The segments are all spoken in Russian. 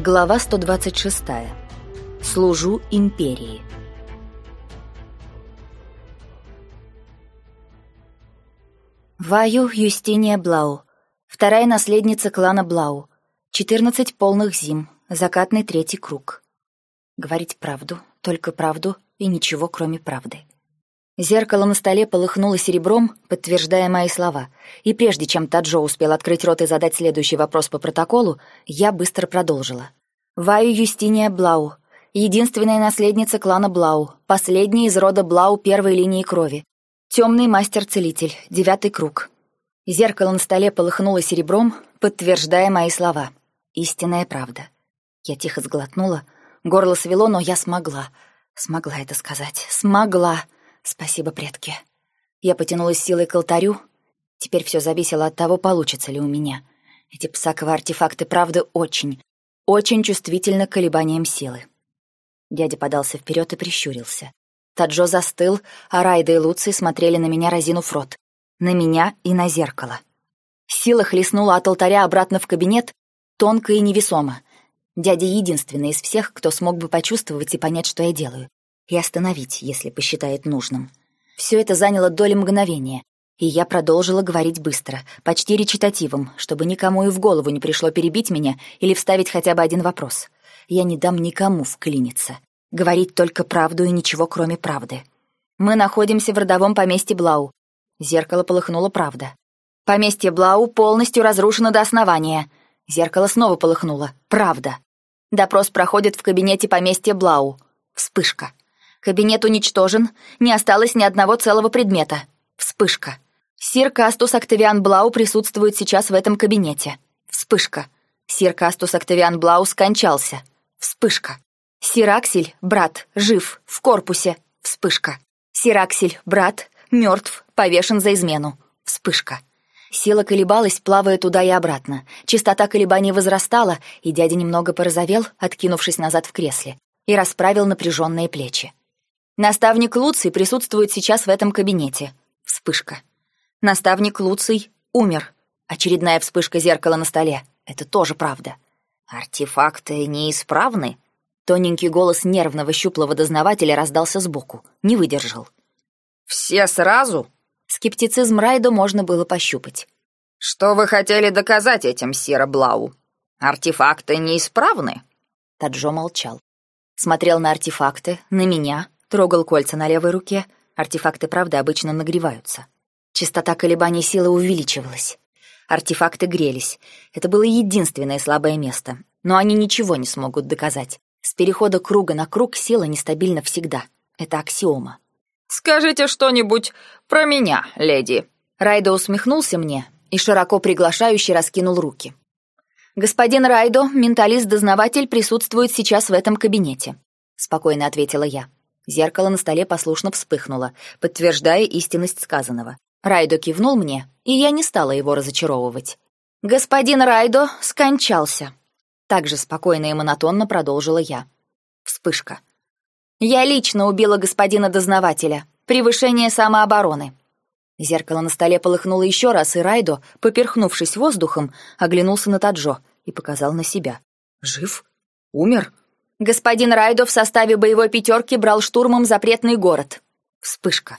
Глава 126. Служу империи. Ваю Юстиния Блау. Вторая наследница клана Блау. 14 полных зим. Закатный третий круг. Говорить правду, только правду и ничего, кроме правды. Зеркало на столе полыхнуло серебром, подтверждая мои слова, и прежде чем Таджо успел открыть рот и задать следующий вопрос по протоколу, я быстро продолжила. Ваю Юстиния Блау, единственная наследница клана Блау, последняя из рода Блау первой линии крови, темный мастер-целитель, девятый круг. Зеркало на столе полыхнуло серебром, подтверждая мои слова. Истинная правда. Я тихо сглотнула, горло свело, но я смогла. Смогла это сказать. Смогла. Спасибо, предки. Я потянулась силой к алтарю. Теперь все зависело от того, получится ли у меня. Эти псаковые артефакты, правда, очень, очень чувствительны к колебаниям силы. Дядя подался вперед и прищурился. Таджо застыл, а Райда и Луций смотрели на меня, разинув рот. На меня и на зеркало. Сила хлестнула от алтаря обратно в кабинет, тонко и невесомо. Дядя единственный из всех, кто смог бы почувствовать и понять, что я делаю и остановить, если посчитает нужным. Все это заняло доли мгновения, и я продолжила говорить быстро, почти речитативом, чтобы никому и в голову не пришло перебить меня или вставить хотя бы один вопрос. Я не дам никому вклиниться. Говорить только правду и ничего, кроме правды. Мы находимся в родовом поместье Блау. Зеркало полыхнуло правда. Поместье Блау полностью разрушено до основания. Зеркало снова полыхнуло. Правда. Допрос проходит в кабинете поместья Блау. Вспышка. Кабинет уничтожен, не осталось ни одного целого предмета. Вспышка. Сир Кастус Октавиан Блау присутствует сейчас в этом кабинете. Вспышка. Сир Кастус Октавиан Блау скончался. Вспышка. Сир Аксель, брат, жив, в корпусе. Вспышка. Сир Аксель, брат, мертв, повешен за измену. Вспышка. Сила колебалась, плавая туда и обратно. Частота колебаний возрастала, и дядя немного порозовел, откинувшись назад в кресле, и расправил напряженные плечи. Наставник Луций присутствует сейчас в этом кабинете. Вспышка. Наставник Луций умер. Очередная вспышка зеркала на столе. Это тоже правда. Артефакты неисправны? Тоненький голос нервного щуплого дознавателя раздался сбоку. Не выдержал. «Все сразу?» Скептицизм Райдо можно было пощупать. «Что вы хотели доказать этим, Сира Блау? Артефакты неисправны?» Таджо молчал. Смотрел на артефакты, на меня, Трогал кольца на левой руке. Артефакты, правда, обычно нагреваются. Частота колебаний силы увеличивалась. Артефакты грелись. Это было единственное слабое место. Но они ничего не смогут доказать. С перехода круга на круг сила нестабильна всегда. Это аксиома. «Скажите что-нибудь про меня, леди». Райдо усмехнулся мне и широко приглашающе раскинул руки. «Господин Райдо, менталист-дознаватель, присутствует сейчас в этом кабинете», — спокойно ответила я. Зеркало на столе послушно вспыхнуло, подтверждая истинность сказанного. Райдо кивнул мне, и я не стала его разочаровывать. «Господин Райдо скончался», — также спокойно и монотонно продолжила я. Вспышка. «Я лично убила господина дознавателя. Превышение самообороны». Зеркало на столе полыхнуло еще раз, и Райдо, поперхнувшись воздухом, оглянулся на Таджо и показал на себя. «Жив? Умер?» Господин Райдо в составе боевой пятерки брал штурмом запретный город. Вспышка.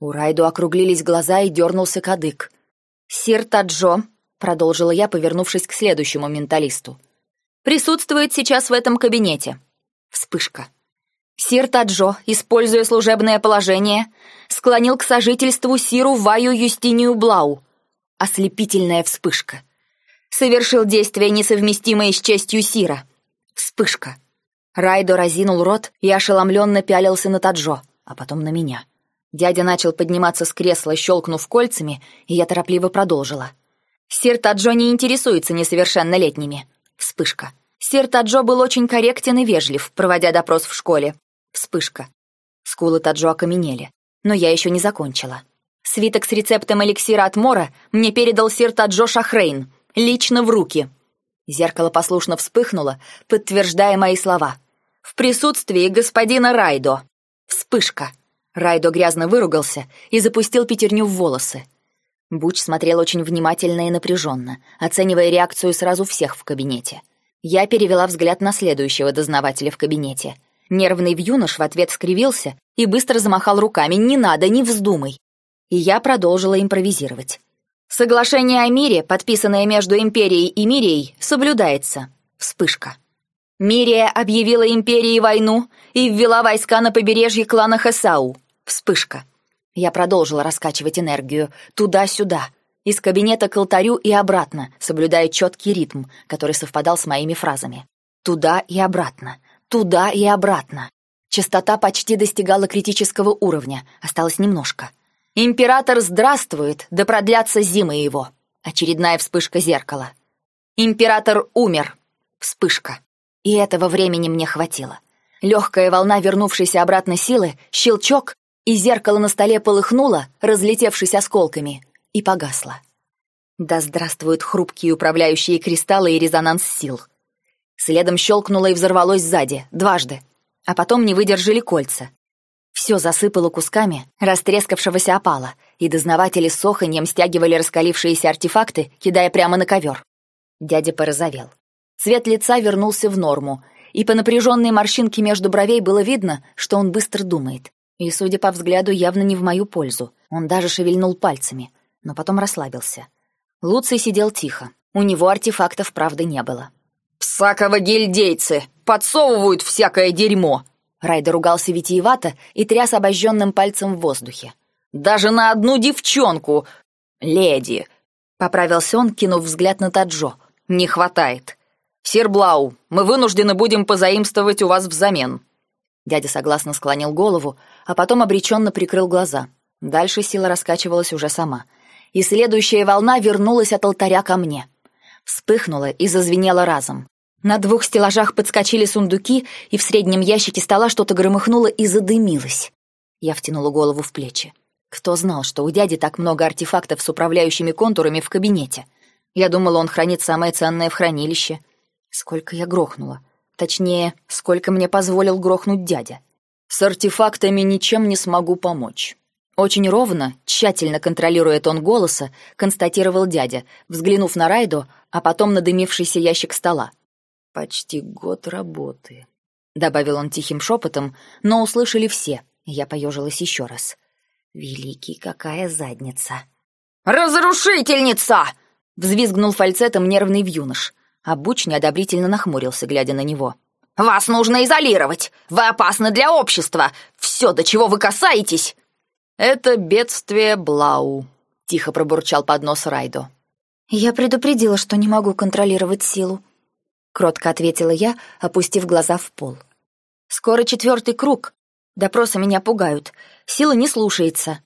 У Райдо округлились глаза и дернулся кадык. «Сир Таджо», — продолжила я, повернувшись к следующему менталисту, «присутствует сейчас в этом кабинете». Вспышка. Сир Таджо, используя служебное положение, склонил к сожительству Сиру Ваю Юстинию Блау. Ослепительная вспышка. Совершил действие, несовместимое с честью Сира. Вспышка. Райдо разинул рот и ошеломленно пялился на Таджо, а потом на меня. Дядя начал подниматься с кресла, щелкнув кольцами, и я торопливо продолжила. «Сир Таджо не интересуется несовершеннолетними». Вспышка. Сир Таджо был очень корректен и вежлив, проводя допрос в школе. Вспышка. Скулы Таджо окаменели, но я еще не закончила. Свиток с рецептом эликсира от Мора мне передал сир Таджо Шахрейн, лично в руки. Зеркало послушно вспыхнуло, подтверждая мои слова. «В присутствии господина Райдо!» Вспышка. Райдо грязно выругался и запустил пятерню в волосы. Буч смотрел очень внимательно и напряженно, оценивая реакцию сразу всех в кабинете. Я перевела взгляд на следующего дознавателя в кабинете. Нервный вьюнош в ответ скривился и быстро замахал руками «Не надо, не вздумай!» И я продолжила импровизировать. Соглашение о мире, подписанное между Империей и Мирией, соблюдается. Вспышка. Мирия объявила Империи войну и ввела войска на побережье клана Хасау. Вспышка. Я продолжила раскачивать энергию туда-сюда, из кабинета к алтарю и обратно, соблюдая четкий ритм, который совпадал с моими фразами. Туда и обратно, туда и обратно. Частота почти достигала критического уровня, осталось немножко. Император здравствует, да продлятся зимы его. Очередная вспышка зеркала. Император умер. Вспышка. И этого времени мне хватило. Легкая волна вернувшейся обратно силы, щелчок, и зеркало на столе полыхнуло, разлетевшись осколками, и погасло. Да здравствуют хрупкие управляющие кристаллы и резонанс сил. Следом щелкнуло и взорвалось сзади, дважды. А потом не выдержали кольца. Все засыпало кусками растрескавшегося опала, и дознаватели с оханьем стягивали раскалившиеся артефакты, кидая прямо на ковер. Дядя порозовел. Цвет лица вернулся в норму, и по напряженной морщинке между бровей было видно, что он быстро думает. И, судя по взгляду, явно не в мою пользу. Он даже шевельнул пальцами, но потом расслабился. Луций сидел тихо. У него артефактов, правда, не было. «Псаково гильдейцы! Подсовывают всякое дерьмо!» Райдер ругался витиевато и тряс обожженным пальцем в воздухе. «Даже на одну девчонку! Леди!» Поправился он, кинув взгляд на Таджо. «Не хватает. Сир Блау, мы вынуждены будем позаимствовать у вас взамен». Дядя согласно склонил голову, а потом обреченно прикрыл глаза. Дальше сила раскачивалась уже сама. И следующая волна вернулась от алтаря ко мне. Вспыхнула и зазвенела разом. На двух стеллажах подскочили сундуки, и в среднем ящике стола что-то громыхнуло и задымилось. Я втянула голову в плечи. Кто знал, что у дяди так много артефактов с управляющими контурами в кабинете? Я думала, он хранит самое ценное в хранилище. Сколько я грохнула. Точнее, сколько мне позволил грохнуть дядя. С артефактами ничем не смогу помочь. Очень ровно, тщательно контролируя тон голоса, констатировал дядя, взглянув на Райду, а потом на дымившийся ящик стола. «Почти год работы», — добавил он тихим шепотом, но услышали все. Я поежилась еще раз. «Великий, какая задница!» «Разрушительница!» — взвизгнул фальцетом нервный вьюнош, а Буч неодобрительно нахмурился, глядя на него. «Вас нужно изолировать! Вы опасны для общества! Все, до чего вы касаетесь!» «Это бедствие Блау», — тихо пробурчал под нос Райдо. «Я предупредила, что не могу контролировать силу», — кротко ответила я, опустив глаза в пол. «Скоро четвертый круг. Допросы меня пугают. Сила не слушается.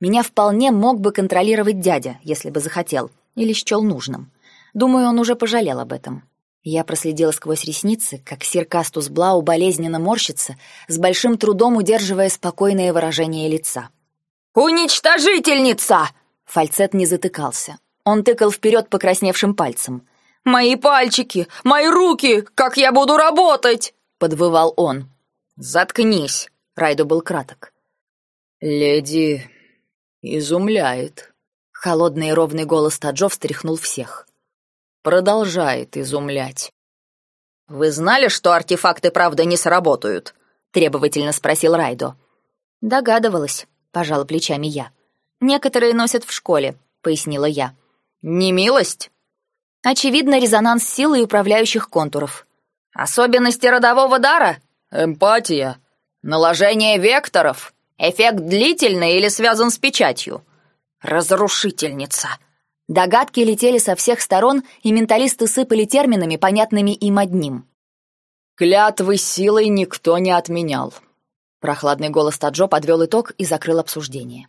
Меня вполне мог бы контролировать дядя, если бы захотел, или счел нужным. Думаю, он уже пожалел об этом». Я проследила сквозь ресницы, как сир Кастус Блау болезненно морщится, с большим трудом удерживая спокойное выражение лица. «Уничтожительница!» Фальцет не затыкался. Он тыкал вперед покрасневшим пальцем. «Мои пальчики! Мои руки! Как я буду работать?» — подвывал он. «Заткнись!» — Райду был краток. «Леди изумляет». Холодный и ровный голос Таджо встряхнул всех. «Продолжает изумлять». «Вы знали, что артефакты правда не сработают?» — требовательно спросил Райдо. «Догадывалась», — пожала плечами я. «Некоторые носят в школе», — пояснила я. «Не милость?» Очевидно, резонанс силы и управляющих контуров. Особенности родового дара? Эмпатия. Наложение векторов. Эффект длительный или связан с печатью? Разрушительница. Догадки летели со всех сторон, и менталисты сыпали терминами, понятными им одним. «Клятвы силой никто не отменял». Прохладный голос Таджо подвел итог и закрыл обсуждение.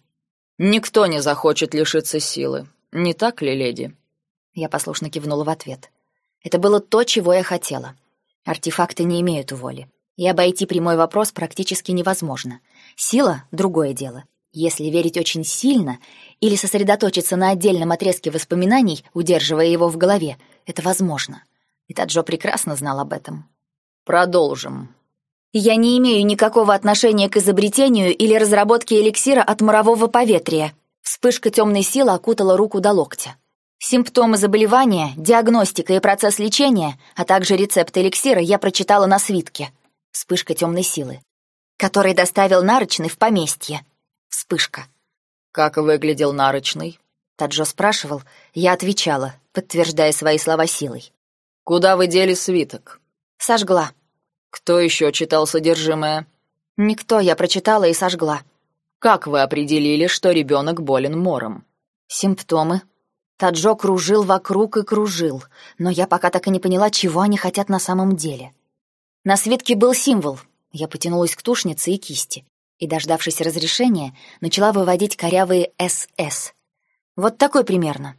«Никто не захочет лишиться силы. Не так ли, леди?» Я послушно кивнула в ответ. Это было то, чего я хотела. Артефакты не имеют воли. И обойти прямой вопрос практически невозможно. Сила — другое дело. Если верить очень сильно или сосредоточиться на отдельном отрезке воспоминаний, удерживая его в голове, это возможно. И Таджо прекрасно знал об этом. Продолжим. Я не имею никакого отношения к изобретению или разработке эликсира от морового поветрия. Вспышка темной силы окутала руку до локтя. Симптомы заболевания, диагностика и процесс лечения, а также рецепт эликсира я прочитала на свитке. Вспышка темной силы. Который доставил нарочный в поместье. Вспышка. Как выглядел нарочный? Таджо спрашивал, я отвечала, подтверждая свои слова силой. Куда вы дели свиток? Сожгла. Кто еще читал содержимое? Никто, я прочитала и сожгла. Как вы определили, что ребенок болен мором? Симптомы. Таджо кружил вокруг и кружил, но я пока так и не поняла, чего они хотят на самом деле. На свитке был символ. Я потянулась к тушнице и кисти, и, дождавшись разрешения, начала выводить корявые «СС». Вот такой примерно.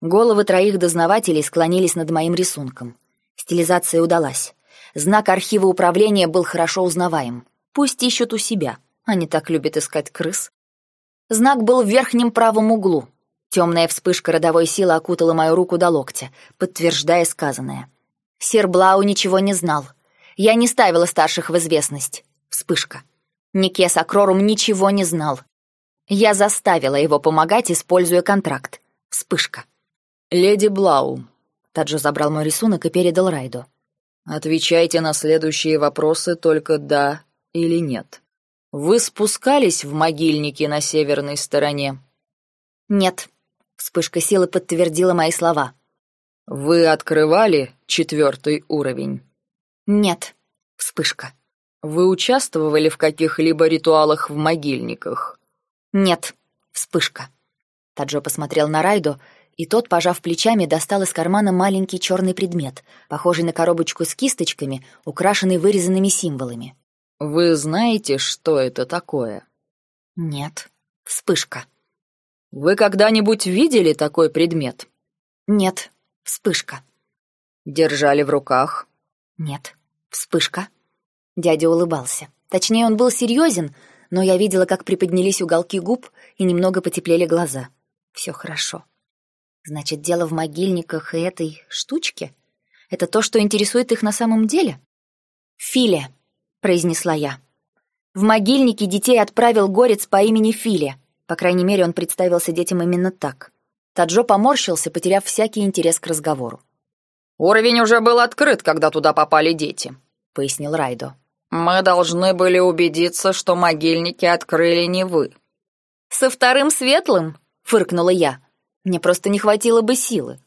Головы троих дознавателей склонились над моим рисунком. Стилизация удалась. Знак архива управления был хорошо узнаваем. Пусть ищут у себя. Они так любят искать крыс. Знак был в верхнем правом углу, Темная вспышка родовой силы окутала мою руку до локтя, подтверждая сказанное. Сер Блау ничего не знал. Я не ставила старших в известность. Вспышка. Никес Акрорум ничего не знал. Я заставила его помогать, используя контракт. Вспышка. «Леди Блау», — Таджо забрал мой рисунок и передал Райду. «Отвечайте на следующие вопросы только «да» или «нет». Вы спускались в могильники на северной стороне?» «Нет», Вспышка силы подтвердила мои слова. «Вы открывали четвертый уровень?» «Нет». Вспышка. «Вы участвовали в каких-либо ритуалах в могильниках?» «Нет». Вспышка. Таджо посмотрел на Райду, и тот, пожав плечами, достал из кармана маленький черный предмет, похожий на коробочку с кисточками, украшенный вырезанными символами. «Вы знаете, что это такое?» «Нет». Вспышка. Вы когда-нибудь видели такой предмет? Нет. Вспышка. Держали в руках? Нет. Вспышка. Дядя улыбался. Точнее, он был серьезен, но я видела, как приподнялись уголки губ и немного потеплели глаза. Все хорошо. Значит, дело в могильниках и этой штучке? Это то, что интересует их на самом деле? «Филя», — произнесла я. В могильнике детей отправил горец по имени Филя. По крайней мере, он представился детям именно так. Таджо поморщился, потеряв всякий интерес к разговору. «Уровень уже был открыт, когда туда попали дети», — пояснил Райдо. «Мы должны были убедиться, что могильники открыли не вы». «Со вторым светлым?» — фыркнула я. «Мне просто не хватило бы силы».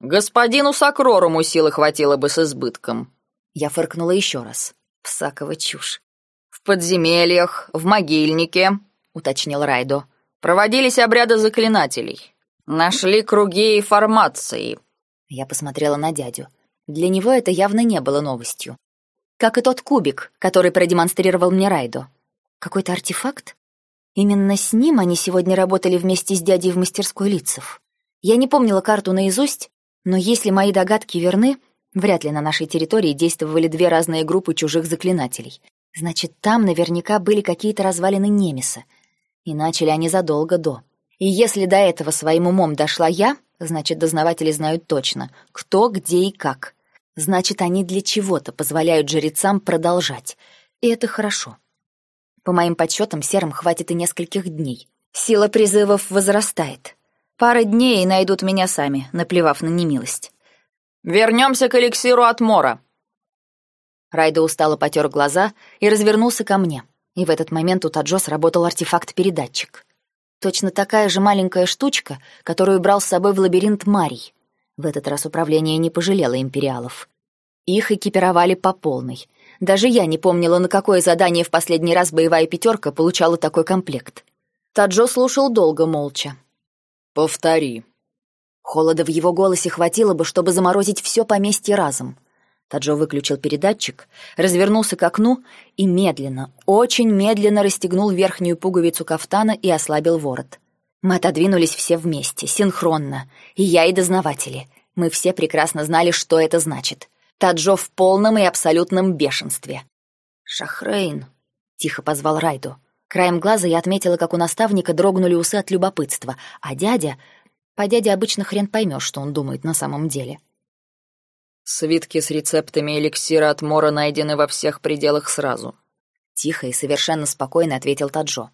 «Господину Сокроруму силы хватило бы с избытком». Я фыркнула еще раз. Псакова чушь. «В подземельях, в могильнике, уточнил Райдо. «Проводились обряды заклинателей. Нашли круги и формации». Я посмотрела на дядю. Для него это явно не было новостью. Как и тот кубик, который продемонстрировал мне Райдо. Какой-то артефакт? Именно с ним они сегодня работали вместе с дядей в мастерской лицев. Я не помнила карту наизусть, но если мои догадки верны, вряд ли на нашей территории действовали две разные группы чужих заклинателей. Значит, там наверняка были какие-то развалины Немеса, и начали они задолго до. И если до этого своим умом дошла я, значит, дознаватели знают точно, кто, где и как. Значит, они для чего-то позволяют жрецам продолжать. И это хорошо. По моим подсчетам, серым хватит и нескольких дней. Сила призывов возрастает. Пара дней и найдут меня сами, наплевав на немилость. «Вернемся к эликсиру от Мора». Райда устало потер глаза и развернулся ко мне. И в этот момент у Таджо сработал артефакт-передатчик. Точно такая же маленькая штучка, которую брал с собой в лабиринт Марий. В этот раз управление не пожалело империалов. Их экипировали по полной. Даже я не помнила, на какое задание в последний раз боевая пятерка получала такой комплект. Таджо слушал долго, молча. «Повтори». Холода в его голосе хватило бы, чтобы заморозить все поместье разом. Таджо выключил передатчик, развернулся к окну и медленно, очень медленно расстегнул верхнюю пуговицу кафтана и ослабил ворот. Мы отодвинулись все вместе, синхронно, и я, и дознаватели. Мы все прекрасно знали, что это значит. Таджо в полном и абсолютном бешенстве. «Шахрейн», — тихо позвал Райду. Краем глаза я отметила, как у наставника дрогнули усы от любопытства, а дядя... По дяде обычно хрен поймешь, что он думает на самом деле. Свитки с рецептами эликсира от Мора найдены во всех пределах сразу. Тихо и совершенно спокойно ответил Таджо.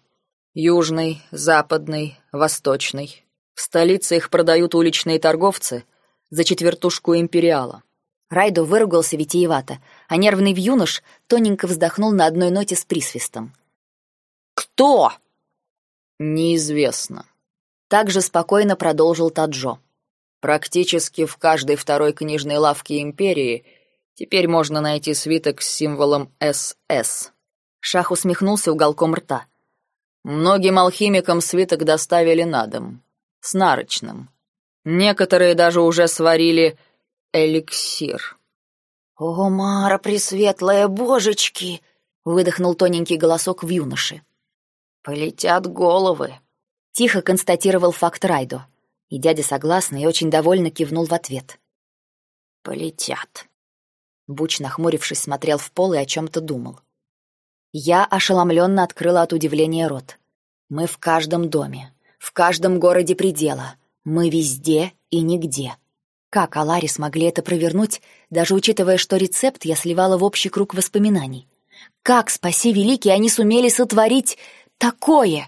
Южный, западный, восточный. В столице их продают уличные торговцы за четвертушку империала. Райдо выругался витиевато, а нервный вьюнош тоненько вздохнул на одной ноте с присвистом. «Кто?» «Неизвестно», — также спокойно продолжил Таджо. «Практически в каждой второй книжной лавке Империи теперь можно найти свиток с символом СС». Шах усмехнулся уголком рта. «Многим алхимикам свиток доставили на дом, с нарочным. Некоторые даже уже сварили эликсир». «О, Мара, пресветлая божечки!» — выдохнул тоненький голосок в юноше. «Полетят головы», — тихо констатировал факт Райдо. И дядя согласно и очень довольно кивнул в ответ. «Полетят». Буч, нахмурившись, смотрел в пол и о чем-то думал. Я ошеломленно открыла от удивления рот. Мы в каждом доме, в каждом городе предела. Мы везде и нигде. Как Алари смогли это провернуть, даже учитывая, что рецепт я сливала в общий круг воспоминаний? Как, спаси великий, они сумели сотворить такое?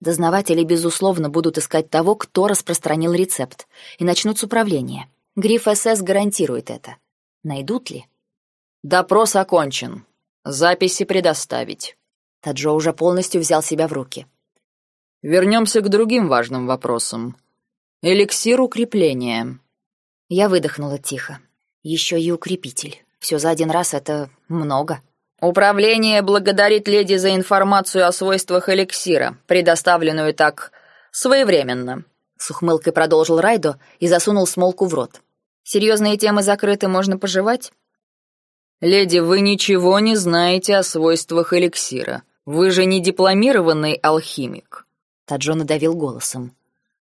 Дознаватели, безусловно, будут искать того, кто распространил рецепт, и начнут с управления. Гриф СС гарантирует это. Найдут ли? «Допрос окончен. Записи предоставить». Таджо уже полностью взял себя в руки. Вернемся к другим важным вопросам. Эликсир укрепления. Я выдохнула тихо. Еще и укрепитель. Все за один раз — это много. Управление благодарит леди за информацию о свойствах эликсира, предоставленную так своевременно. С ухмылкой продолжил Райдо и засунул смолку в рот. Серьезные темы закрыты, можно пожевать? Леди, вы ничего не знаете о свойствах эликсира. Вы же не дипломированный алхимик. Таджо надавил голосом.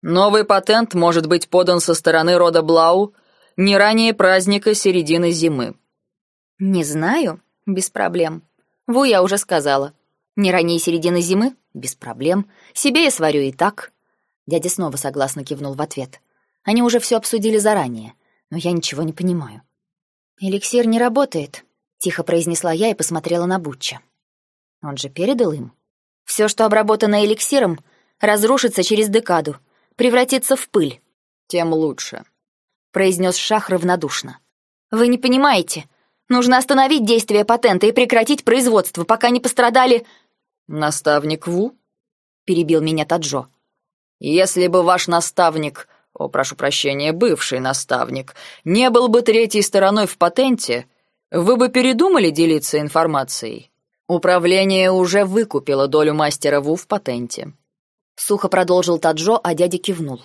Новый патент может быть подан со стороны рода Блау не ранее праздника середины зимы. Не знаю, без проблем. Ву я уже сказала. Не ранее середины зимы? Без проблем. Себе я сварю и так. Дядя снова согласно кивнул в ответ. Они уже все обсудили заранее, но я ничего не понимаю. «Эликсир не работает», — тихо произнесла я и посмотрела на Бутча. Он же передал им. Все, что обработано эликсиром, разрушится через декаду, превратится в пыль. Тем лучше», — произнес Шах равнодушно. «Вы не понимаете. Нужно остановить действие патента и прекратить производство, пока не пострадали...» «Наставник Ву?» — перебил меня Таджо. «Если бы ваш наставник, о, прошу прощения, бывший наставник, не был бы третьей стороной в патенте, вы бы передумали делиться информацией? Управление уже выкупило долю мастера Ву в патенте». Сухо продолжил Таджо, а дядя кивнул.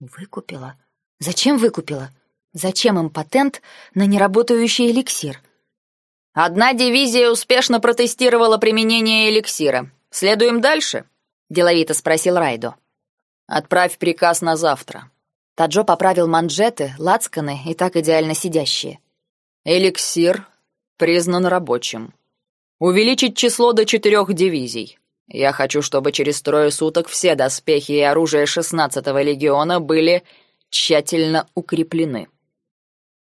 «Выкупила? Зачем выкупила? Зачем им патент на неработающий эликсир? Одна дивизия успешно протестировала применение эликсира. Следуем дальше? деловито спросил Райдо. Отправь приказ на завтра. Таджо поправил манжеты, лацканы и так идеально сидящие. Эликсир признан рабочим. Увеличить число до четырех дивизий. Я хочу, чтобы через трое суток все доспехи и оружие шестнадцатого легиона были тщательно укреплены.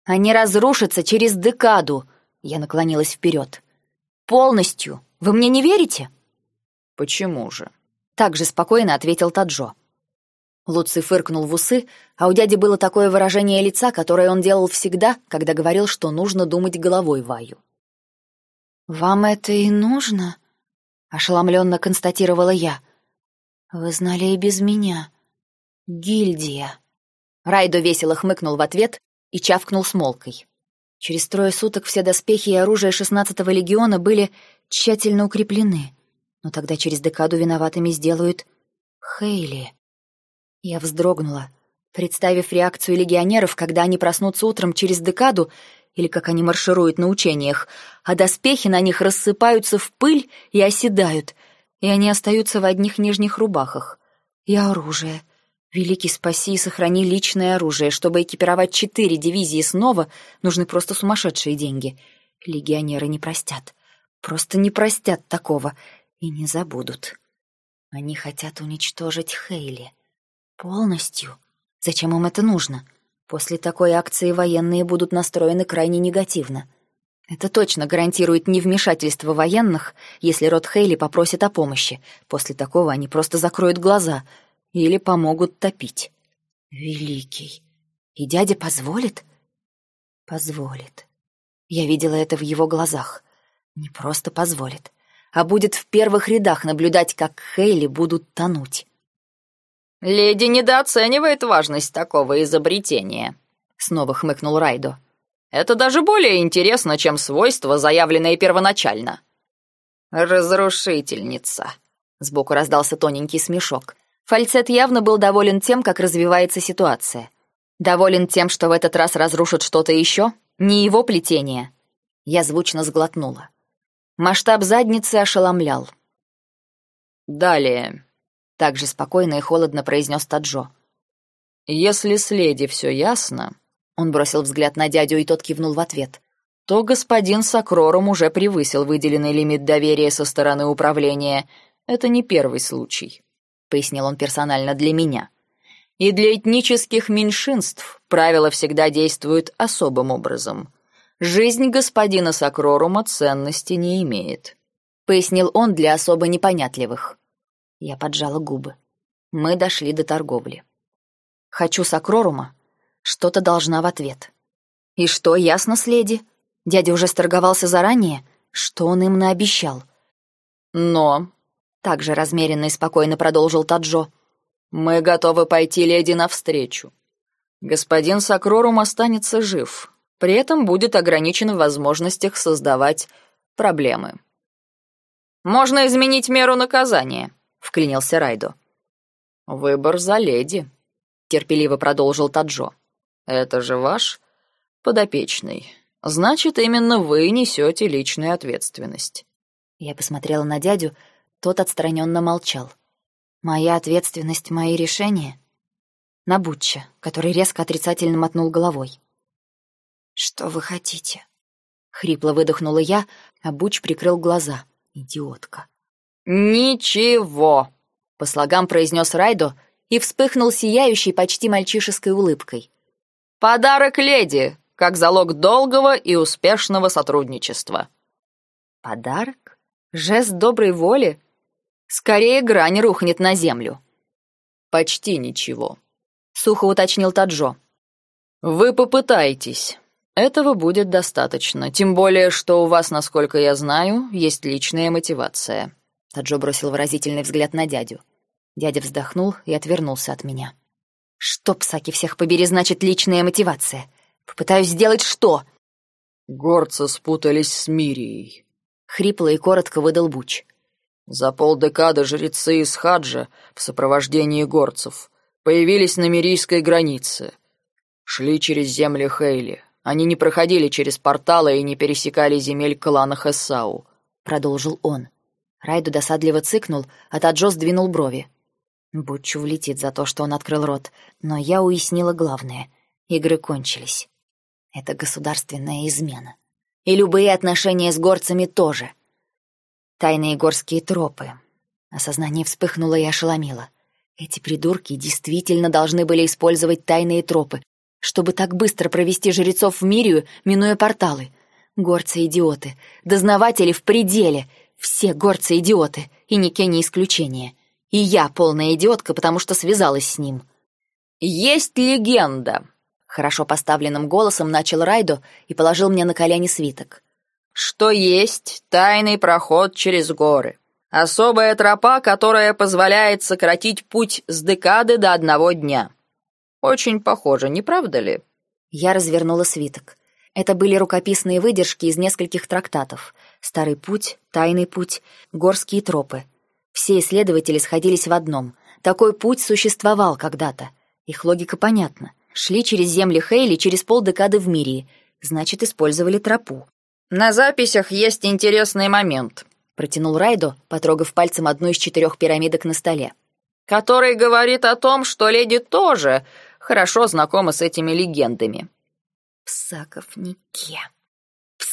Они разрушатся через декаду. Я наклонилась вперед. Полностью. Вы мне не верите? Почему же? Так же спокойно ответил Таджо. Луци фыркнул в усы, а у дяди было такое выражение лица, которое он делал всегда, когда говорил, что нужно думать головой Ваю. «Вам это и нужно?» — ошеломленно констатировала я. «Вы знали и без меня. Гильдия». Райдо весело хмыкнул в ответ и чавкнул с молкой. Через трое суток все доспехи и оружие шестнадцатого легиона были тщательно укреплены, но тогда через декаду виноватыми сделают Хейли. Я вздрогнула, представив реакцию легионеров, когда они проснутся утром через декаду, или как они маршируют на учениях, а доспехи на них рассыпаются в пыль и оседают, и они остаются в одних нижних рубахах. И оружие — Великий спаси и сохрани личное оружие. Чтобы экипировать четыре дивизии снова, нужны просто сумасшедшие деньги. Легионеры не простят. Просто не простят такого. И не забудут. Они хотят уничтожить Хейли. Полностью. Зачем им это нужно? После такой акции военные будут настроены крайне негативно. Это точно гарантирует невмешательство военных, если род Хейли попросит о помощи. После такого они просто закроют глаза — или помогут топить. Великий. И дядя позволит? Позволит. Я видела это в его глазах. Не просто позволит, а будет в первых рядах наблюдать, как Хейли будут тонуть. «Леди недооценивает важность такого изобретения», — снова хмыкнул Райдо. «Это даже более интересно, чем свойства, заявленные первоначально». «Разрушительница», — сбоку раздался тоненький смешок. Фальцет явно был доволен тем, как развивается ситуация. Доволен тем, что в этот раз разрушат что-то еще? Не его плетение. Я звучно сглотнула. Масштаб задницы ошеломлял. «Далее», также спокойно и холодно произнес Таджо. «Если с леди все ясно...» Он бросил взгляд на дядю, и тот кивнул в ответ. «То господин Сакрорум уже превысил выделенный лимит доверия со стороны управления. Это не первый случай», — пояснил он персонально для меня. «И для этнических меньшинств правила всегда действуют особым образом. Жизнь господина Сакрорума ценности не имеет», — пояснил он для особо непонятливых. Я поджала губы. Мы дошли до торговли. Хочу сакрорума. Что-то должна в ответ. И что, ясно с леди? Дядя уже сторговался заранее? Что он им наобещал? Но, также размеренно и спокойно продолжил Таджо, мы готовы пойти леди навстречу. Господин Сакрорум останется жив, при этом будет ограничен в возможностях создавать проблемы. Можно изменить меру наказания, вклинился Райдо. «Выбор за леди», — терпеливо продолжил Таджо. «Это же ваш подопечный. Значит, именно вы несете личную ответственность». Я посмотрела на дядю, тот отстраненно молчал. «Моя ответственность, мои решения?» На Бутча, который резко отрицательно мотнул головой. «Что вы хотите?» Хрипло выдохнула я, а Буч прикрыл глаза. «Идиотка». «Ничего!» — по слогам произнес Райдо и вспыхнул сияющей почти мальчишеской улыбкой. «Подарок леди, как залог долгого и успешного сотрудничества». «Подарок? Жест доброй воли? Скорее грань рухнет на землю». «Почти ничего», — сухо уточнил Таджо. «Вы попытаетесь. Этого будет достаточно, тем более, что у вас, насколько я знаю, есть личная мотивация». Таджо бросил выразительный взгляд на дядю. Дядя вздохнул и отвернулся от меня. «Что, псаки, всех побери, значит личная мотивация? Попытаюсь сделать что?» «Горцы спутались с Мирией», — хрипло и коротко выдал Буч. «За полдекады жрецы из Хаджа в сопровождении горцев появились на мирийской границе. Шли через земли Хейли. Они не проходили через порталы и не пересекали земель клана Хессау», — продолжил он. Райду досадливо цыкнул, а Таджо сдвинул брови. Бутчу влетит за то, что он открыл рот, но я уяснила главное. Игры кончились. Это государственная измена. И любые отношения с горцами тоже. Тайные горские тропы. Осознание вспыхнуло и ошеломило. Эти придурки действительно должны были использовать тайные тропы, чтобы так быстро провести жрецов в Мирию, минуя порталы. Горцы-идиоты, дознаватели в пределе — все горцы идиоты, и Нике не исключение. И я полная идиотка, потому что связалась с ним. «Есть легенда», — хорошо поставленным голосом начал Райдо и положил мне на колени свиток. «Что есть тайный проход через горы. Особая тропа, которая позволяет сократить путь с декады до одного дня. Очень похоже, не правда ли?» Я развернула свиток. Это были рукописные выдержки из нескольких трактатов. Старый путь, тайный путь, горские тропы. Все исследователи сходились в одном. Такой путь существовал когда-то. Их логика понятна. Шли через земли Хейли через полдекады в мире. Значит, использовали тропу. «На записях есть интересный момент», — протянул Райдо, потрогав пальцем одну из четырех пирамидок на столе. «Который говорит о том, что леди тоже хорошо знакома с этими легендами». «Псаков Нике»,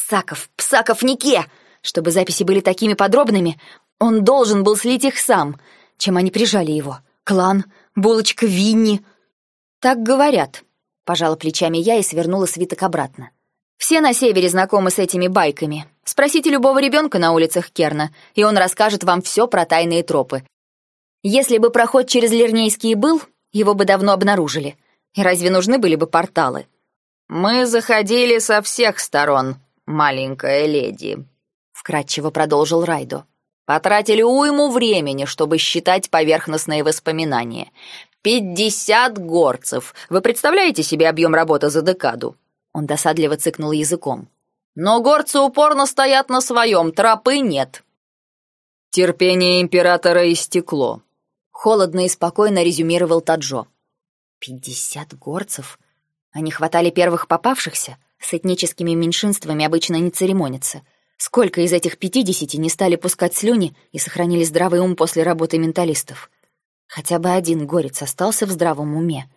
Псаков, Псаков, Нике! Чтобы записи были такими подробными, он должен был слить их сам. Чем они прижали его? Клан? Булочка Винни? Так говорят. Пожала плечами я и свернула свиток обратно. Все на севере знакомы с этими байками. Спросите любого ребенка на улицах Керна, и он расскажет вам все про тайные тропы. Если бы проход через Лернейский был, его бы давно обнаружили. И разве нужны были бы порталы? Мы заходили со всех сторон, маленькая леди, вкратчиво продолжил Райдо. Потратили уйму времени, чтобы считать поверхностные воспоминания. Пятьдесят горцев. Вы представляете себе объем работы за декаду? Он досадливо цыкнул языком. Но горцы упорно стоят на своем, тропы нет. Терпение императора истекло. Холодно и спокойно резюмировал Таджо. Пятьдесят горцев? Они хватали первых попавшихся? С этническими меньшинствами обычно не церемонятся. Сколько из этих пятидесяти не стали пускать слюни и сохранили здравый ум после работы менталистов? Хотя бы один горец остался в здравом уме.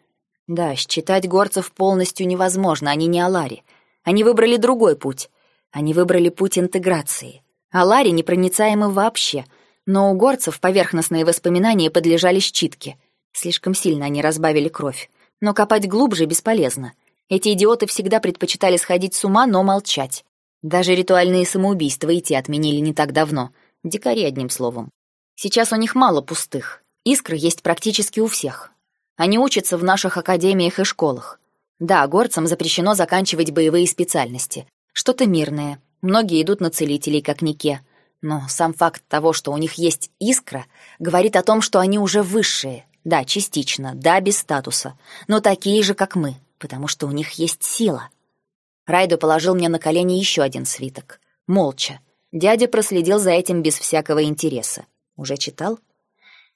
Да, считать горцев полностью невозможно, они не Алари. Они выбрали другой путь. Они выбрали путь интеграции. Алари непроницаемы вообще, но у горцев поверхностные воспоминания подлежали считке. Слишком сильно они разбавили кровь. Но копать глубже бесполезно. Эти идиоты всегда предпочитали сходить с ума, но молчать. Даже ритуальные самоубийства и те отменили не так давно. Дикари, одним словом. Сейчас у них мало пустых. Искры есть практически у всех. Они учатся в наших академиях и школах. Да, горцам запрещено заканчивать боевые специальности. Что-то мирное. Многие идут на целителей, как Нике. Но сам факт того, что у них есть искра, говорит о том, что они уже высшие. Да, частично, да, без статуса. Но такие же, как мы, потому что у них есть сила. Райдо положил мне на колени еще один свиток. Молча. Дядя проследил за этим без всякого интереса. Уже читал?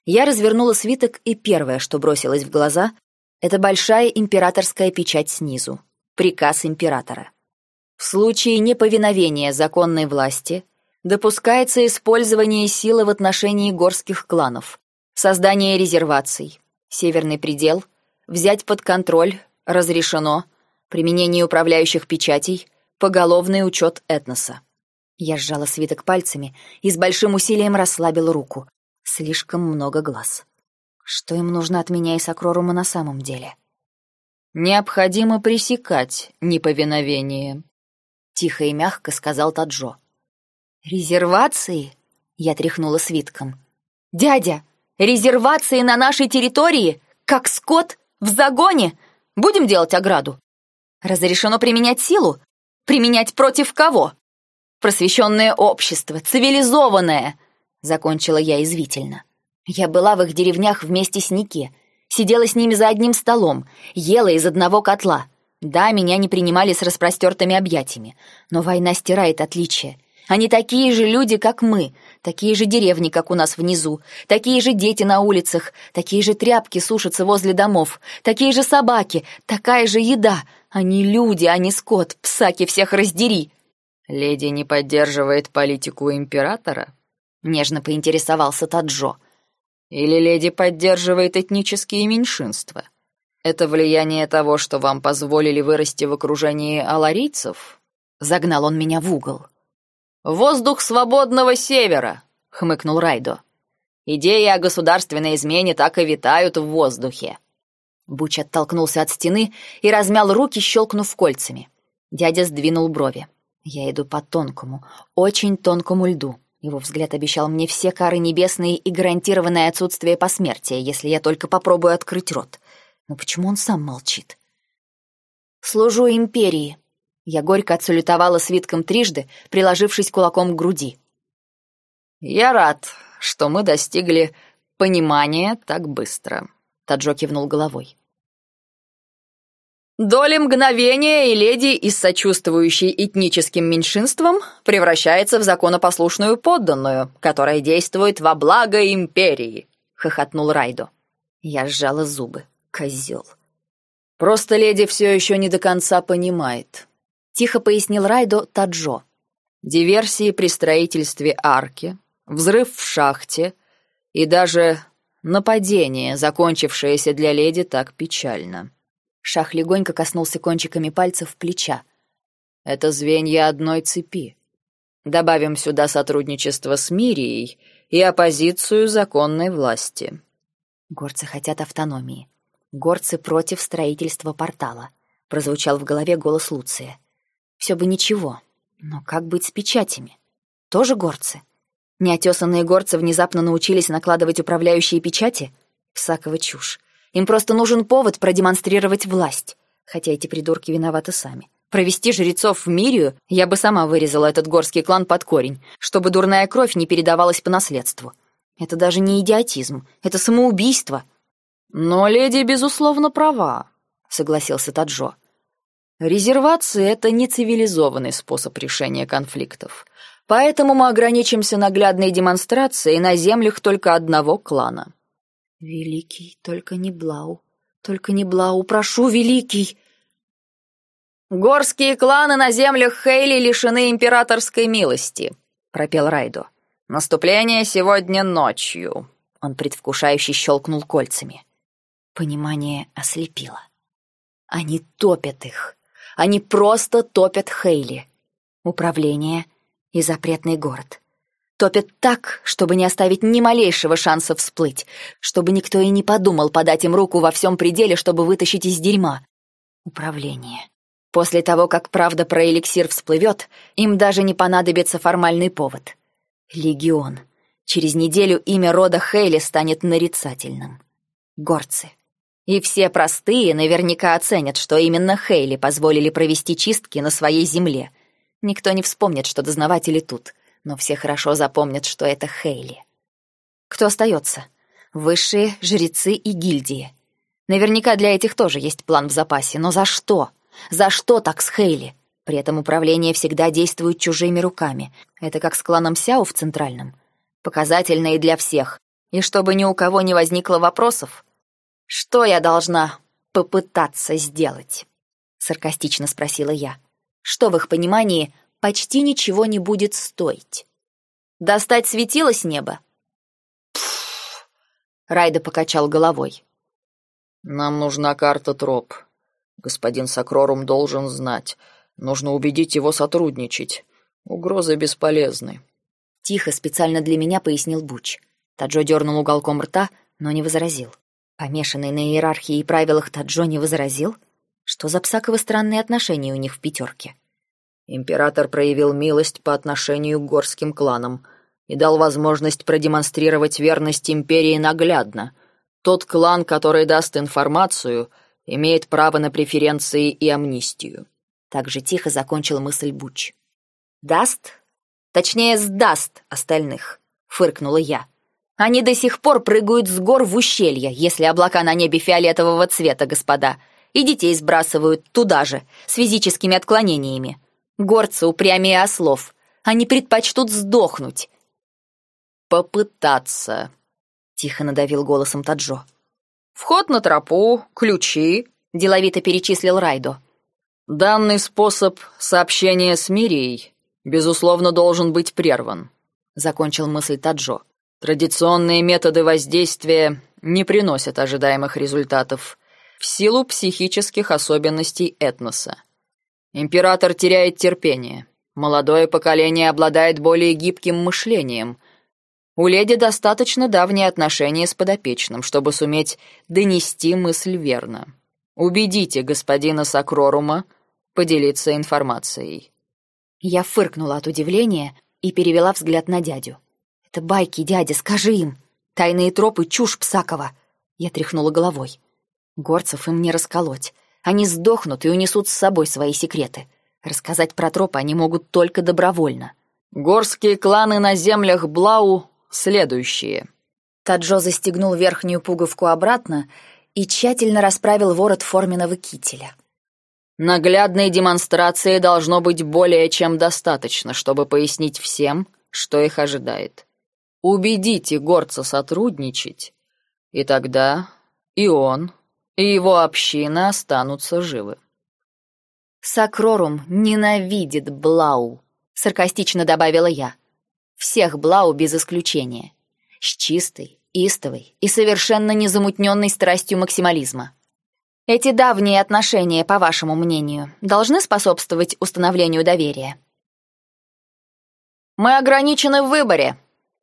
Я развернула свиток, и первое, что бросилось в глаза, это большая императорская печать снизу. Приказ императора. В случае неповиновения законной власти допускается использование силы в отношении горских кланов, создание резерваций, северный предел, взять под контроль, разрешено, применение управляющих печатей, поголовный учет этноса. Я сжала свиток пальцами и с большим усилием расслабила руку. Слишком много глаз. Что им нужно от меня и Сокрорума на самом деле? «Необходимо пресекать неповиновение», — тихо и мягко сказал Таджо. «Резервации?» — я тряхнула свитком. «Дядя, резервации на нашей территории? Как скот? В загоне? Будем делать ограду? Разрешено применять силу? Применять против кого? Просвещенное общество, цивилизованное!» закончила я извительно. Я была в их деревнях вместе с Ники, сидела с ними за одним столом, ела из одного котла. Да, меня не принимали с распростертыми объятиями, но война стирает отличия. Они такие же люди, как мы, такие же деревни, как у нас внизу, такие же дети на улицах, такие же тряпки сушатся возле домов, такие же собаки, такая же еда. Они люди, а не скот, псаки всех раздери. Леди не поддерживает политику императора? Нежно поинтересовался Таджо. Или леди поддерживает этнические меньшинства? Это влияние того, что вам позволили вырасти в окружении аларийцев? Загнал он меня в угол. «Воздух свободного севера!» — хмыкнул Райдо. «Идеи о государственной измене так и витают в воздухе». Буч оттолкнулся от стены и размял руки, щелкнув кольцами. Дядя сдвинул брови. «Я иду по тонкому, очень тонкому льду. Его взгляд обещал мне все кары небесные и гарантированное отсутствие посмертия, если я только попробую открыть рот. Но почему он сам молчит? «Служу империи», — я горько отсалютовала свитком трижды, приложившись кулаком к груди. «Я рад, что мы достигли понимания так быстро», — Таджо кивнул головой. Доля мгновения и леди из сочувствующей этническим меньшинствам превращается в законопослушную подданную, которая действует во благо империи», — хохотнул Райдо. Я сжала зубы. Козел. «Просто леди все еще не до конца понимает», — тихо пояснил Райдо Таджо. «Диверсии при строительстве арки, взрыв в шахте и даже нападение, закончившееся для леди так печально». Шах легонько коснулся кончиками пальцев плеча. «Это звенья одной цепи. Добавим сюда сотрудничество с Мирией и оппозицию законной власти». «Горцы хотят автономии. Горцы против строительства портала», — прозвучал в голове голос Луция. «Все бы ничего, но как быть с печатями? Тоже горцы?» Неотесанные горцы внезапно научились накладывать управляющие печати? Всакова чушь. Им просто нужен повод продемонстрировать власть. Хотя эти придурки виноваты сами. Провести жрецов в Мирию я бы сама вырезала этот горский клан под корень, чтобы дурная кровь не передавалась по наследству. Это даже не идиотизм, это самоубийство. Но леди, безусловно, права, согласился Таджо. Резервации — это не цивилизованный способ решения конфликтов. Поэтому мы ограничимся наглядной демонстрацией на землях только одного клана. «Великий, только не Блау, только не Блау, прошу, Великий!» «Горские кланы на землях Хейли лишены императорской милости», — пропел Райдо. «Наступление сегодня ночью». Он предвкушающе щелкнул кольцами. Понимание ослепило. Они топят их. Они просто топят Хейли. Управление и запретный город. Топят так, чтобы не оставить ни малейшего шанса всплыть, чтобы никто и не подумал подать им руку во всем пределе, чтобы вытащить из дерьма. Управление. После того, как правда про эликсир всплывет, им даже не понадобится формальный повод. Легион. Через неделю имя рода Хейли станет нарицательным. Горцы. И все простые наверняка оценят, что именно Хейли позволили провести чистки на своей земле. Никто не вспомнит, что дознаватели тут, но все хорошо запомнят, что это Хейли. Кто остается? Высшие, жрецы и гильдии. Наверняка для этих тоже есть план в запасе, но за что? За что так с Хейли? При этом управление всегда действует чужими руками. Это как с кланом Сяо в Центральном. Показательно и для всех. И чтобы ни у кого не возникло вопросов. «Что я должна попытаться сделать?» Саркастично спросила я. «Что в их понимании почти ничего не будет стоить?» «Достать светило с неба?» Пфф. Райда покачал головой. «Нам нужна карта троп. Господин Сакрорум должен знать. Нужно убедить его сотрудничать. Угрозы бесполезны. Тихо, специально для меня пояснил Буч. Таджо дернул уголком рта, но не возразил. Помешанный на иерархии и правилах Таджо не возразил? Что за псаково странные отношения у них в пятерке? Император проявил милость по отношению к горским кланам и дал возможность продемонстрировать верность империи наглядно. Тот клан, который даст информацию, имеет право на преференции и амнистию. Так же тихо закончил мысль Буч. «Даст? Точнее, сдаст остальных», — фыркнула я. «Они до сих пор прыгают с гор в ущелье, если облака на небе фиолетового цвета, господа, и детей сбрасывают туда же, с физическими отклонениями. Горцы упрямее ослов. Они предпочтут сдохнуть». «Попытаться», — тихо надавил голосом Таджо. «Вход на тропу, ключи», — деловито перечислил Райдо. Данный способ сообщения с Мирией, безусловно, должен быть прерван, закончил мысль Таджо. Традиционные методы воздействия не приносят ожидаемых результатов в силу психических особенностей этноса. Император теряет терпение. Молодое поколение обладает более гибким мышлением. У леди достаточно давние отношения с подопечным, чтобы суметь донести мысль верно. Убедите господина Сакрорума, поделиться информацией. Я фыркнула от удивления и перевела взгляд на дядю. «Это байки, дядя, скажи им! Тайные тропы — чушь Псакова!» Я тряхнула головой. Горцев им не расколоть. Они сдохнут и унесут с собой свои секреты. Рассказать про тропы они могут только добровольно. «Горские кланы на землях Блау следующие». Таджо застегнул верхнюю пуговку обратно и тщательно расправил ворот форменного кителя. Наглядной демонстрации должно быть более чем достаточно, чтобы пояснить всем, что их ожидает. Убедите горца сотрудничать, и тогда и он, и его община останутся живы. «Сакрорум ненавидит Блау», — саркастично добавила я. «Всех Блау без исключения. С чистой, истовой и совершенно незамутненной страстью максимализма. Эти давние отношения, по вашему мнению, должны способствовать установлению доверия? Мы ограничены в выборе,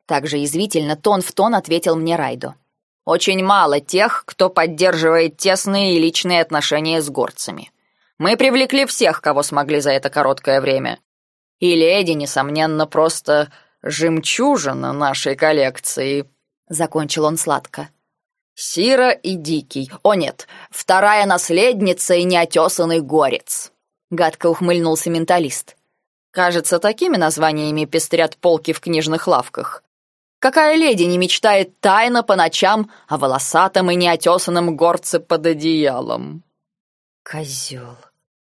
также язвительно тон в тон ответил мне Райдо. Очень мало тех, кто поддерживает тесные и личные отношения с горцами. Мы привлекли всех, кого смогли за это короткое время. И леди, несомненно, просто жемчужина нашей коллекции», — закончил он сладко. «Сира и Дикий. О нет, вторая наследница и неотесанный горец», — гадко ухмыльнулся менталист. «Кажется, такими названиями пестрят полки в книжных лавках. Какая леди не мечтает тайно по ночам о волосатом и неотесанном горце под одеялом?» Козел.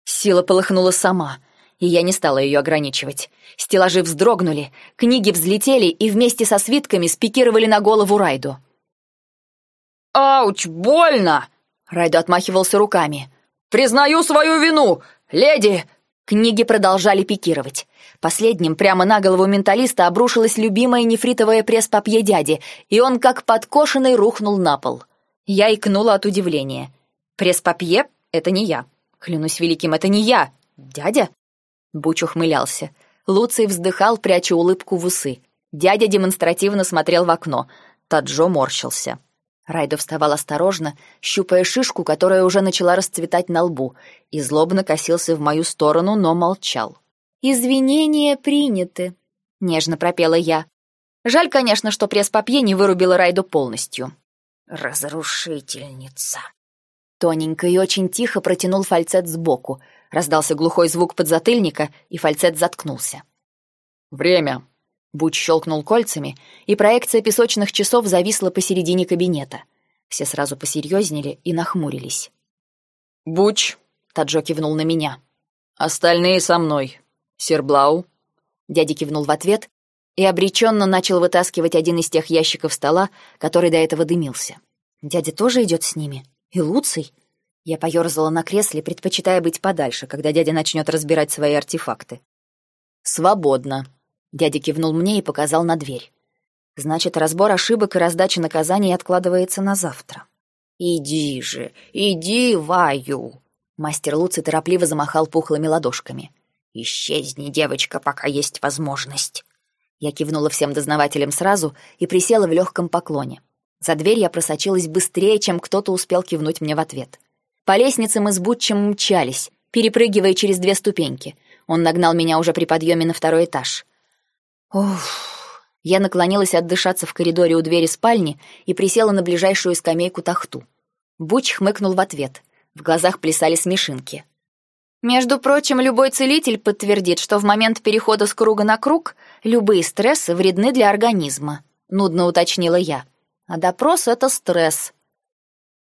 Сила полыхнула сама, и я не стала ее ограничивать. Стеллажи вздрогнули, книги взлетели и вместе со свитками спикировали на голову Райду. «Ауч, больно!» Райду отмахивался руками. «Признаю свою вину! Леди!» Книги продолжали пикировать. Последним прямо на голову менталиста обрушилась любимая нефритовая пресс-папье дяди, и он как подкошенный рухнул на пол. Я икнула от удивления. «Пресс-папье — это не я. Клянусь великим, это не я. Дядя?» Буч ухмылялся. Луций вздыхал, пряча улыбку в усы. Дядя демонстративно смотрел в окно. Таджо морщился. Райдо вставал осторожно, щупая шишку, которая уже начала расцветать на лбу, и злобно косился в мою сторону, но молчал. «Извинения приняты», — нежно пропела я. Жаль, конечно, что пресс-папье не вырубила Райду полностью. «Разрушительница», Тоненько и очень тихо протянул фальцет сбоку. Раздался глухой звук подзатыльника, и фальцет заткнулся. «Время!» Буч щелкнул кольцами, и проекция песочных часов зависла посередине кабинета. Все сразу посерьезнели и нахмурились. «Буч!» — Таджо кивнул на меня. «Остальные со мной. Серблау?» Дядя кивнул в ответ и обреченно начал вытаскивать один из тех ящиков стола, который до этого дымился. «Дядя тоже идет с ними?» И Луций? Я поёрзала на кресле, предпочитая быть подальше, когда дядя начнет разбирать свои артефакты. «Свободно», — дядя кивнул мне и показал на дверь. «Значит, разбор ошибок и раздача наказаний откладывается на завтра». «Иди же, иди, Ваю!» Мастер Луций торопливо замахал пухлыми ладошками. «Исчезни, девочка, пока есть возможность». Я кивнула всем дознавателям сразу и присела в легком поклоне. За дверь я просочилась быстрее, чем кто-то успел кивнуть мне в ответ. По лестнице мы с Бутчем мчались, перепрыгивая через две ступеньки. Он нагнал меня уже при подъеме на второй этаж. Уф. Я наклонилась отдышаться в коридоре у двери спальни и присела на ближайшую скамейку тахту. Буч хмыкнул в ответ. В глазах плясали смешинки. Между прочим, любой целитель подтвердит, что в момент перехода с круга на круг любые стрессы вредны для организма, нудно уточнила я а допрос — это стресс.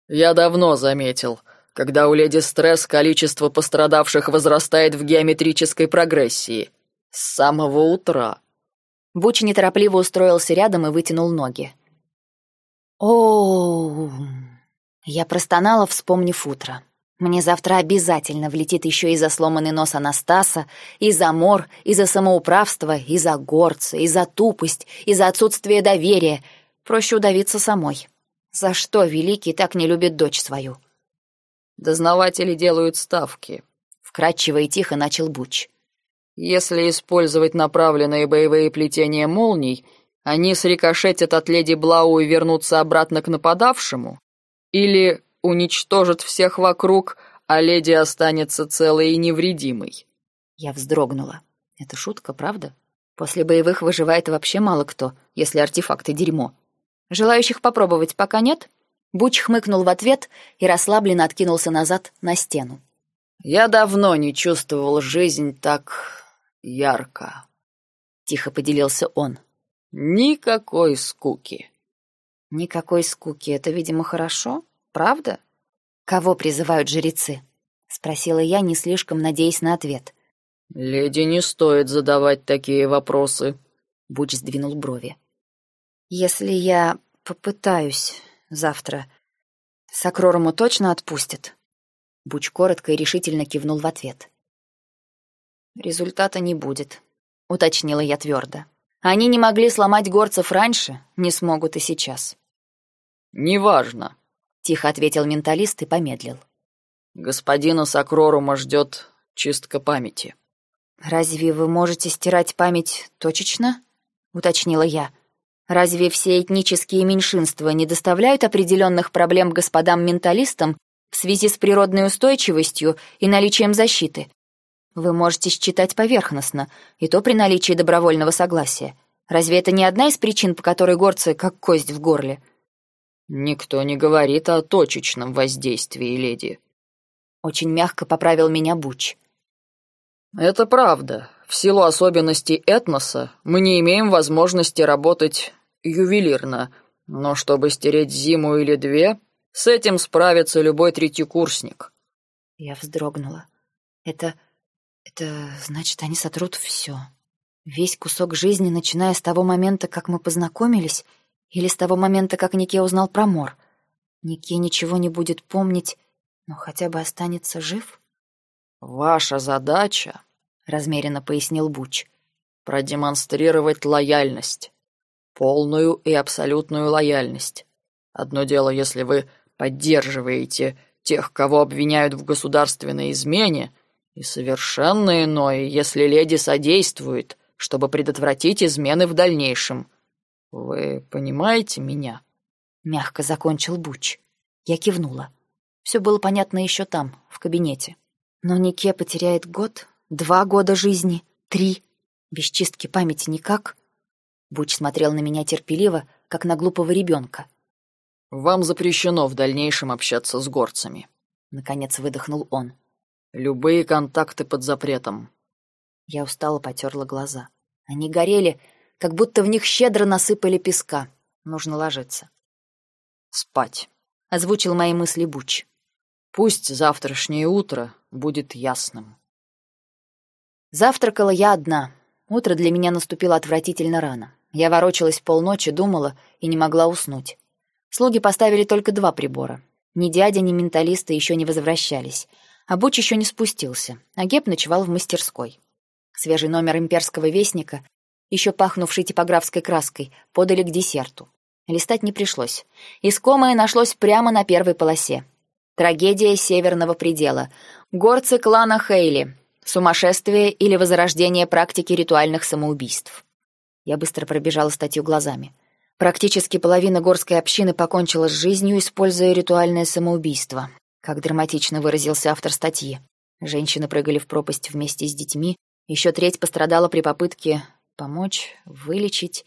«Я давно заметил. Когда у леди стресс, количество пострадавших возрастает в геометрической прогрессии. С самого утра». Буч неторопливо устроился рядом и вытянул ноги. о Я простонала, вспомнив утро. Мне завтра обязательно влетит еще и за сломанный нос Анастаса, и за мор, и за самоуправство, и за горца, и за тупость, и за отсутствие доверия — Проще удавиться самой. За что Великий так не любит дочь свою? Дознаватели делают ставки. Вкратчиво и тихо начал Буч. Если использовать направленные боевые плетения молний, они срикошетят от леди Блау и вернутся обратно к нападавшему? Или уничтожат всех вокруг, а леди останется целой и невредимой? Я вздрогнула. Это шутка, правда? После боевых выживает вообще мало кто, если артефакты дерьмо. Желающих попробовать пока нет?» Буч хмыкнул в ответ и расслабленно откинулся назад на стену. «Я давно не чувствовал жизнь так ярко», — тихо поделился он. «Никакой скуки». «Никакой скуки — это, видимо, хорошо, правда?» «Кого призывают жрецы?» — спросила я, не слишком надеясь на ответ. «Леди, не стоит задавать такие вопросы», — Буч сдвинул брови. Если я попытаюсь завтра, Сокророму точно отпустят? Буч коротко и решительно кивнул в ответ. Результата не будет, уточнила я твердо. Они не могли сломать горцев раньше, не смогут и сейчас. Неважно, тихо ответил менталист и помедлил. Господина Сокрорума ждет чистка памяти. Разве вы можете стирать память точечно? уточнила я. Разве все этнические меньшинства не доставляют определенных проблем господам-менталистам в связи с природной устойчивостью и наличием защиты? Вы можете считать поверхностно, и то при наличии добровольного согласия. Разве это не одна из причин, по которой горцы как кость в горле? Никто не говорит о точечном воздействии, леди. Очень мягко поправил меня Буч. Это правда. В силу особенностей этноса мы не имеем возможности работать ювелирно, но чтобы стереть зиму или две, с этим справится любой третьекурсник. Я вздрогнула. Это... это значит, они сотрут все. Весь кусок жизни, начиная с того момента, как мы познакомились, или с того момента, как Нике узнал про Мор. Нике ничего не будет помнить, но хотя бы останется жив? «Ваша задача», — размеренно пояснил Буч, — «продемонстрировать лояльность. Полную и абсолютную лояльность. Одно дело, если вы поддерживаете тех, кого обвиняют в государственной измене, и совершенно иное, если леди содействует, чтобы предотвратить измены в дальнейшем. Вы понимаете меня?» Мягко закончил Буч. Я кивнула. Все было понятно еще там, в кабинете. Но Нике потеряет год, два года жизни, три. Без чистки памяти никак. Буч смотрел на меня терпеливо, как на глупого ребенка. «Вам запрещено в дальнейшем общаться с горцами», — наконец выдохнул он. «Любые контакты под запретом». Я устало потерла глаза. Они горели, как будто в них щедро насыпали песка. Нужно ложиться. «Спать», — озвучил мои мысли Буч. «Пусть завтрашнее утро будет ясным». Завтракала я одна. Утро для меня наступило отвратительно рано. Я ворочалась полночи, думала и не могла уснуть. Слуги поставили только два прибора. Ни дядя, ни менталисты еще не возвращались. А Буч еще не спустился, а Геб ночевал в мастерской. Свежий номер имперского вестника еще пахнувший типографской краской, подали к десерту. Листать не пришлось. Искомое нашлось прямо на первой полосе. Трагедия северного предела. Горцы клана Хейли. Сумасшествие или возрождение практики ритуальных самоубийств. Я быстро пробежала статью глазами. Практически половина горской общины покончила с жизнью, используя ритуальное самоубийство. Как драматично выразился автор статьи. Женщины прыгали в пропасть вместе с детьми, еще треть пострадала при попытке Помочь, вылечить,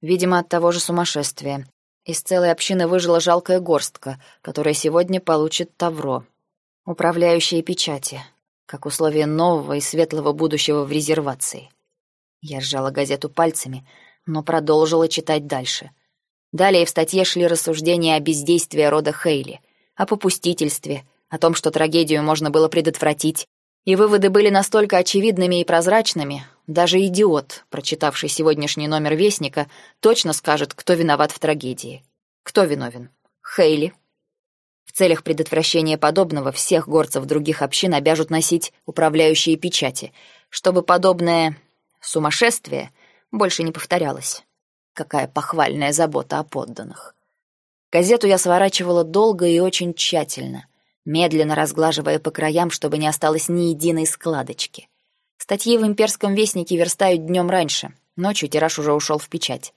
видимо, от того же сумасшествия. Из целой общины выжила жалкая горстка, которая сегодня получит тавро. Управляющие печати, как условие нового и светлого будущего в резервации. Я сжала газету пальцами, но продолжила читать дальше. Далее в статье шли рассуждения о бездействии рода Хейли, о попустительстве, о том, что трагедию можно было предотвратить, и выводы были настолько очевидными и прозрачными, даже идиот, прочитавший сегодняшний номер Вестника, точно скажет, кто виноват в трагедии. Кто виновен? Хейли. В целях предотвращения подобного всех горцев других общин обяжут носить управляющие печати, чтобы подобное сумасшествие больше не повторялось. Какая похвальная забота о подданных. Газету я сворачивала долго и очень тщательно, медленно разглаживая по краям, чтобы не осталось ни единой складочки. Статьи в имперском вестнике верстают днем раньше. Ночью тираж уже ушел в печать.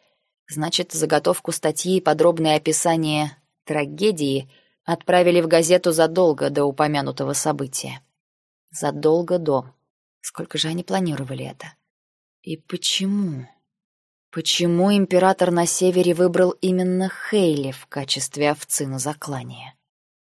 Значит, заготовку статьи и подробное описание трагедии отправили в газету задолго до упомянутого события. Задолго до. Сколько же они планировали это? И почему? Почему император на севере выбрал именно Хейли в качестве овцы на заклание?